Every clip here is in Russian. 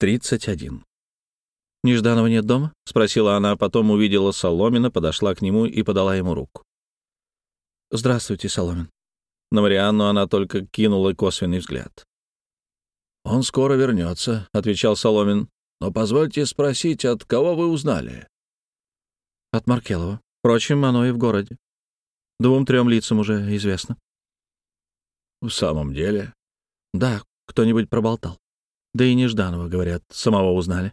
31. «Нежданова нет дома?» — спросила она, а потом увидела Соломина, подошла к нему и подала ему руку. «Здравствуйте, Соломин». На Марианну она только кинула косвенный взгляд. «Он скоро вернется», — отвечал Соломин. «Но позвольте спросить, от кого вы узнали?» «От Маркелова. Впрочем, оно и в городе. Двум-трем лицам уже известно». «В самом деле?» «Да, кто-нибудь проболтал. Да и Нежданова, говорят, самого узнали.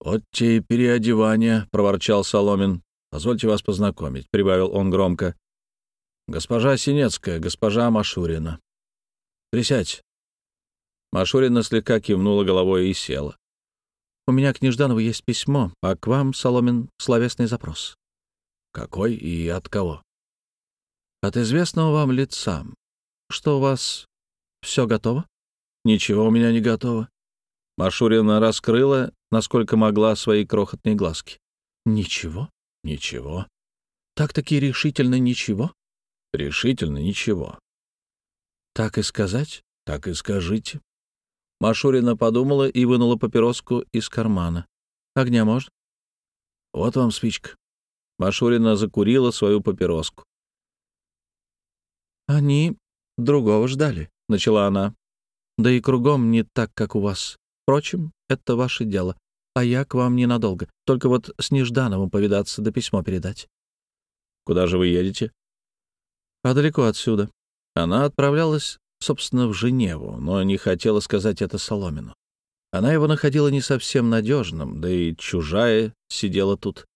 «Вот те переодевания», — проворчал Соломин. «Позвольте вас познакомить», — прибавил он громко. «Госпожа Синецкая, госпожа Машурина. Присядь». Машурина слегка кивнула головой и села. «У меня к Нежданову есть письмо, а к вам, Соломин, словесный запрос». «Какой и от кого?» «От известного вам лица. Что у вас все готово?» «Ничего у меня не готово». Машурина раскрыла, насколько могла, свои крохотные глазки. «Ничего?» «Ничего». «Так-таки решительно ничего?» «Решительно ничего». «Так и сказать?» «Так и скажите». Машурина подумала и вынула папироску из кармана. «Огня можно?» «Вот вам спичка». Машурина закурила свою папироску. «Они другого ждали», — начала она. Да и кругом не так, как у вас. Впрочем, это ваше дело. А я к вам ненадолго. Только вот с Неждановым повидаться да письмо передать. Куда же вы едете? А далеко отсюда. Она отправлялась, собственно, в Женеву, но не хотела сказать это Соломину. Она его находила не совсем надежным, да и чужая сидела тут.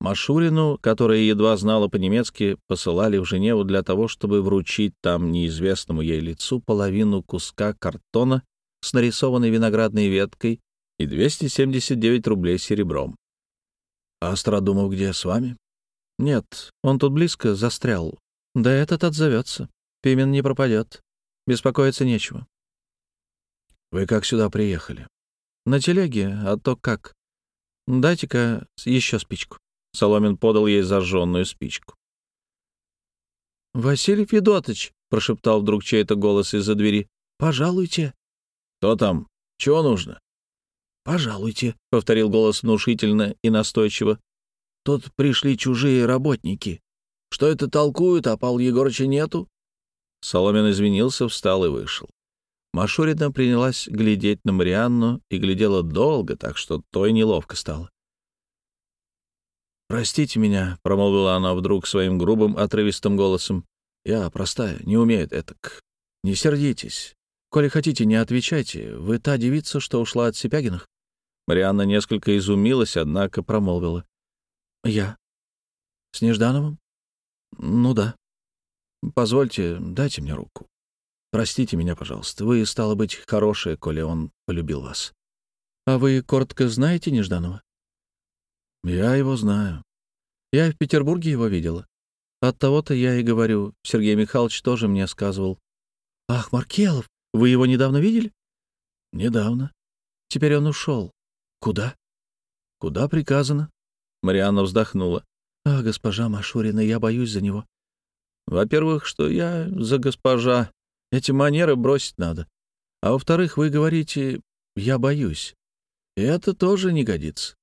Машурину, которая едва знала по-немецки, посылали в Женеву для того, чтобы вручить там неизвестному ей лицу половину куска картона с нарисованной виноградной веткой и 279 рублей серебром. «А Страдумов где, с вами?» «Нет, он тут близко застрял. Да этот отзовется. Пимен не пропадет. Беспокоиться нечего». «Вы как сюда приехали?» «На телеге, а то как. Дайте-ка еще спичку». Соломин подал ей зажженную спичку. «Василий Федотович!» — прошептал вдруг чей-то голос из-за двери. «Пожалуйте!» «Кто там? Чего нужно?» «Пожалуйте», — повторил голос внушительно и настойчиво. «Тут пришли чужие работники. Что это толкуют, а Павла Егорыча нету?» Соломин извинился, встал и вышел. Машурина принялась глядеть на Марианну и глядела долго, так что той неловко стало. «Простите меня», — промолвила она вдруг своим грубым, отрывистым голосом. «Я простая, не умею этак. Не сердитесь. Коли хотите, не отвечайте. Вы та девица, что ушла от Сипягиных?» Марианна несколько изумилась, однако промолвила. «Я. С Неждановым?» «Ну да. Позвольте, дайте мне руку. Простите меня, пожалуйста. Вы, стало быть, хорошая, коли он полюбил вас. А вы коротко знаете Нежданова?» Я его знаю. Я и в Петербурге его видела. От того-то я и говорю. Сергей Михайлович тоже мне сказывал. Ах, Маркелов, вы его недавно видели? Недавно. Теперь он ушел. Куда? Куда приказано? Марианна вздохнула. А, госпожа Машурина, я боюсь за него. Во-первых, что я за госпожа. Эти манеры бросить надо. А во-вторых, вы говорите, я боюсь. И это тоже не годится.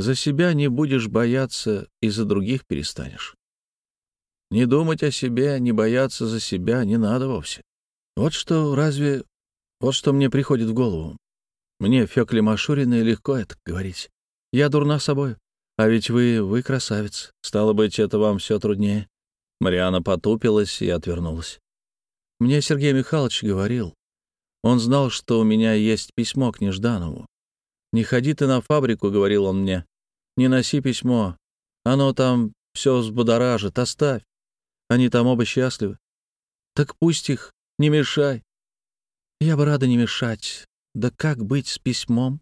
За себя не будешь бояться, и за других перестанешь. Не думать о себе, не бояться за себя не надо вовсе. Вот что разве... Вот что мне приходит в голову. Мне, Фёкле Машуриной, легко это говорить. Я дурна собой. А ведь вы, вы красавец. Стало быть, это вам все труднее. Мариана потупилась и отвернулась. Мне Сергей Михайлович говорил. Он знал, что у меня есть письмо к Нежданову. «Не ходи ты на фабрику», — говорил он мне. Не носи письмо. Оно там все взбудоражит. Оставь. Они там оба счастливы. Так пусть их. Не мешай. Я бы рада не мешать. Да как быть с письмом?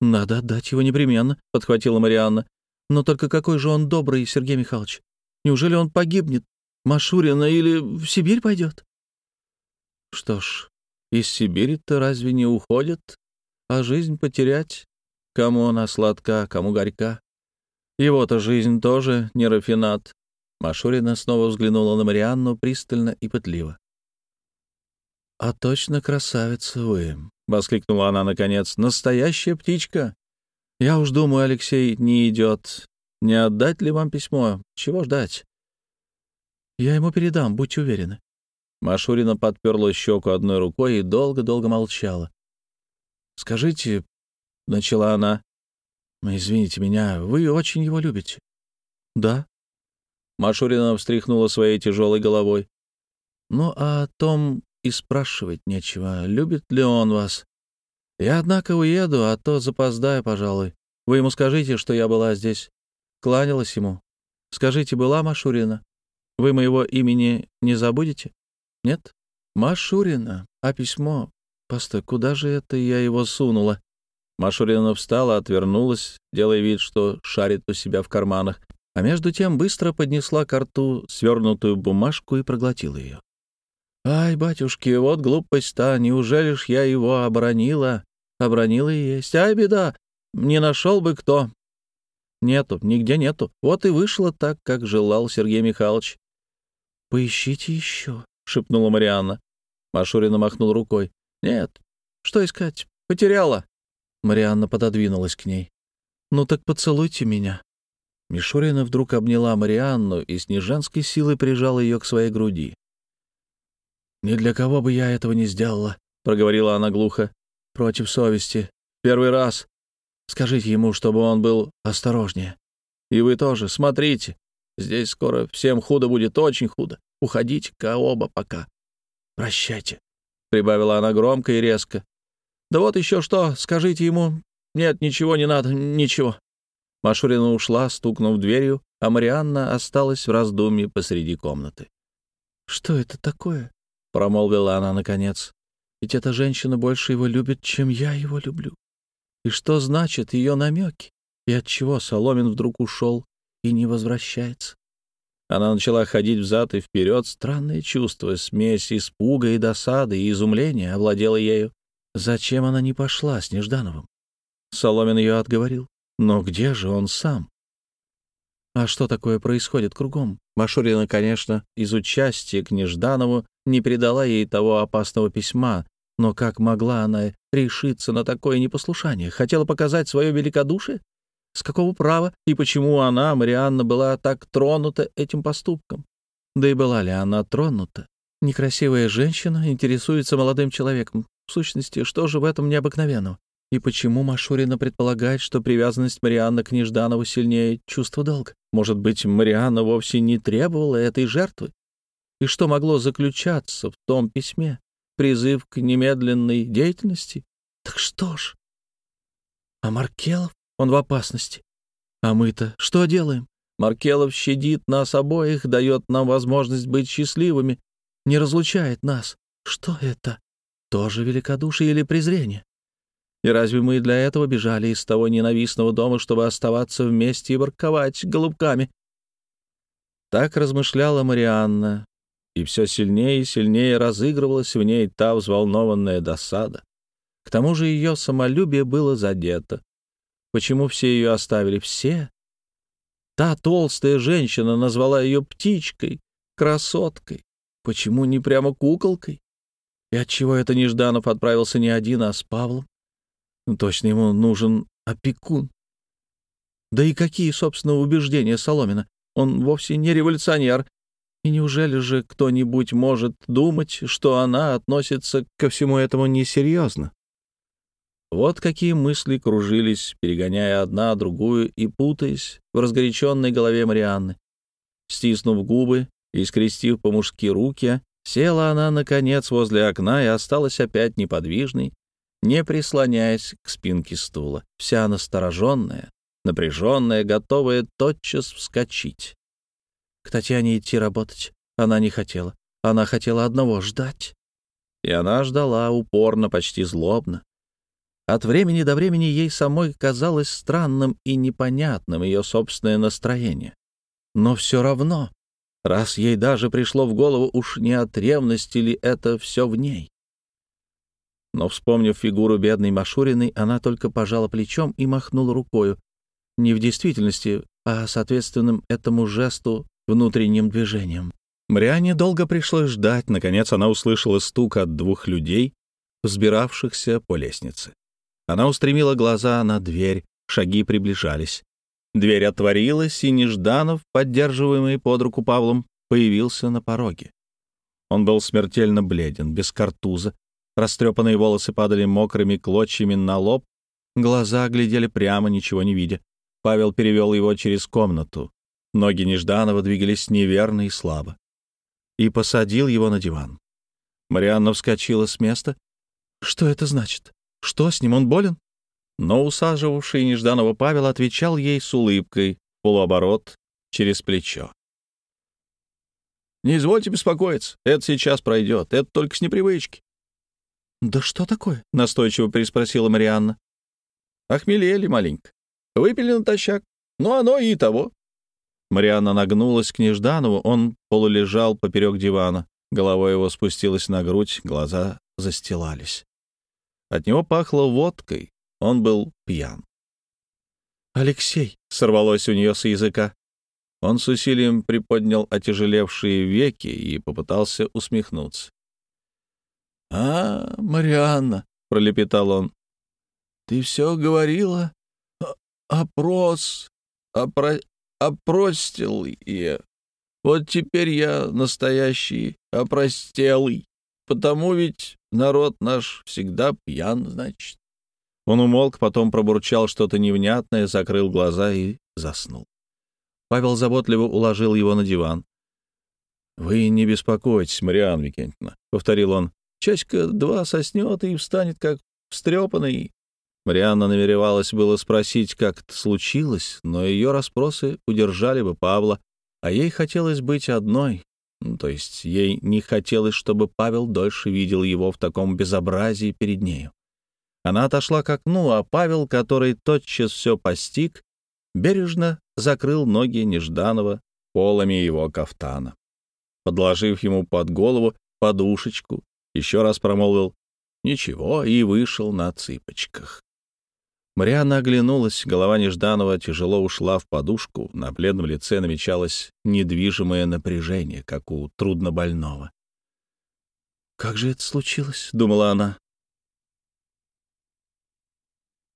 Надо отдать его непременно, — подхватила Марианна. Но только какой же он добрый, Сергей Михайлович. Неужели он погибнет? Машурина или в Сибирь пойдет? Что ж, из Сибири-то разве не уходят? А жизнь потерять Кому она сладка, кому горька. Его-то жизнь тоже не рафинат. Машурина снова взглянула на Марианну пристально и пытливо. а точно красавица вы!» — воскликнула она наконец. «Настоящая птичка! Я уж думаю, Алексей не идет. Не отдать ли вам письмо? Чего ждать?» «Я ему передам, будьте уверены». Машурина подперла щеку одной рукой и долго-долго молчала. «Скажите, — начала она, — извините меня, вы очень его любите?» «Да». Машурина встряхнула своей тяжелой головой. «Ну, а о том и спрашивать нечего, любит ли он вас. Я, однако, уеду, а то запоздаю, пожалуй. Вы ему скажите, что я была здесь. Кланялась ему. Скажите, была Машурина? Вы моего имени не забудете? Нет? Машурина. А письмо? Постой, куда же это я его сунула? Машурина встала, отвернулась, делая вид, что шарит у себя в карманах, а между тем быстро поднесла к рту свернутую бумажку и проглотила ее. «Ай, батюшки, вот глупость-то, неужели ж я его оборонила? Оборонила и есть. Ай, беда, не нашел бы кто. Нету, нигде нету. Вот и вышло так, как желал Сергей Михайлович. «Поищите еще», — шепнула Марианна. Машурина махнул рукой. «Нет, что искать? Потеряла». Марианна пододвинулась к ней. «Ну так поцелуйте меня». Мишурина вдруг обняла Марианну и с неженской силой прижала ее к своей груди. «Ни для кого бы я этого не сделала», — проговорила она глухо. «Против совести. Первый раз. Скажите ему, чтобы он был осторожнее. И вы тоже. Смотрите. Здесь скоро всем худо будет, очень худо. Уходите-ка оба пока. Прощайте», — прибавила она громко и резко. «Да вот еще что, скажите ему. Нет, ничего не надо, ничего». Машурина ушла, стукнув дверью, а Марианна осталась в раздумье посреди комнаты. «Что это такое?» промолвила она наконец. «Ведь эта женщина больше его любит, чем я его люблю. И что значит ее намеки? И отчего Соломин вдруг ушел и не возвращается?» Она начала ходить взад и вперед. Странное чувство, смесь испуга и досады и изумления овладела ею. Зачем она не пошла с Неждановым? Соломин ее отговорил. Но где же он сам? А что такое происходит кругом? Машурина, конечно, из участия к Нежданову не передала ей того опасного письма, но как могла она решиться на такое непослушание? Хотела показать свое великодушие? С какого права и почему она, Марианна, была так тронута этим поступком? Да и была ли она тронута? Некрасивая женщина интересуется молодым человеком. В сущности, что же в этом необыкновенного? И почему Машурина предполагает, что привязанность Марианны к Нежданову сильнее чувства долга? Может быть, Марианна вовсе не требовала этой жертвы? И что могло заключаться в том письме? Призыв к немедленной деятельности? Так что ж? А Маркелов? Он в опасности. А мы-то что делаем? Маркелов щадит нас обоих, дает нам возможность быть счастливыми, не разлучает нас. Что это? Тоже великодушие или презрение? И разве мы для этого бежали из того ненавистного дома, чтобы оставаться вместе и ворковать голубками? Так размышляла Марианна, и все сильнее и сильнее разыгрывалась в ней та взволнованная досада. К тому же ее самолюбие было задето. Почему все ее оставили? Все? Та толстая женщина назвала ее птичкой, красоткой. Почему не прямо куколкой? И отчего это Нежданов отправился не один, а с Павлом? Ну, точно ему нужен опекун. Да и какие, собственно, убеждения Соломина? Он вовсе не революционер. И неужели же кто-нибудь может думать, что она относится ко всему этому несерьезно? Вот какие мысли кружились, перегоняя одна другую и путаясь в разгоряченной голове Марианны. Стиснув губы и скрестив по-мужски руки, села она, наконец, возле окна и осталась опять неподвижной, не прислоняясь к спинке стула, вся настороженная, напряженная, готовая тотчас вскочить. К Татьяне идти работать она не хотела. Она хотела одного — ждать. И она ждала упорно, почти злобно. От времени до времени ей самой казалось странным и непонятным ее собственное настроение. Но все равно, раз ей даже пришло в голову, уж не от ревности ли это все в ней. Но, вспомнив фигуру бедной Машуриной, она только пожала плечом и махнула рукою. Не в действительности, а соответственным этому жесту внутренним движением. Мариане долго пришлось ждать. Наконец она услышала стук от двух людей, взбиравшихся по лестнице. Она устремила глаза на дверь, шаги приближались. Дверь отворилась, и Нежданов, поддерживаемый под руку Павлом, появился на пороге. Он был смертельно бледен, без картуза. Растрепанные волосы падали мокрыми клочьями на лоб, глаза глядели прямо, ничего не видя. Павел перевел его через комнату. Ноги Нежданова двигались неверно и слабо. И посадил его на диван. Марианна вскочила с места. «Что это значит? Что с ним? Он болен?» Но усаживавший Нежданова Павел отвечал ей с улыбкой, полуоборот, через плечо. «Не извольте беспокоиться, это сейчас пройдет, это только с непривычки». «Да что такое?» — настойчиво переспросила Марианна. «Охмелели маленько. Выпили натощак. Ну, оно и того». Марианна нагнулась к Нежданову, он полулежал поперек дивана. Голова его спустилась на грудь, глаза застилались. От него пахло водкой, он был пьян. «Алексей!» — сорвалось у нее с языка. Он с усилием приподнял отяжелевшие веки и попытался усмехнуться. «А, Марианна!» — пролепетал он. «Ты все говорила? Опрос, опро... опростил я. Вот теперь я настоящий опростелый, потому ведь народ наш всегда пьян, значит». Он умолк, потом пробурчал что-то невнятное, закрыл глаза и заснул. Павел заботливо уложил его на диван. «Вы не беспокойтесь, Марианна Викентьевна», — повторил он. «Часика два соснет и встанет, как встрепанный». Марианна намеревалась было спросить, как это случилось, но ее расспросы удержали бы Павла, а ей хотелось быть одной, ну, то есть ей не хотелось, чтобы Павел дольше видел его в таком безобразии перед нею. Она отошла к окну, а Павел, который тотчас все постиг, бережно закрыл ноги Нежданова полами его кафтана. Подложив ему под голову подушечку, еще раз промолвил «Ничего» и вышел на цыпочках. Марианна оглянулась, голова Нежданова тяжело ушла в подушку, на бледном лице намечалось недвижимое напряжение, как у труднобольного. «Как же это случилось?» — думала она.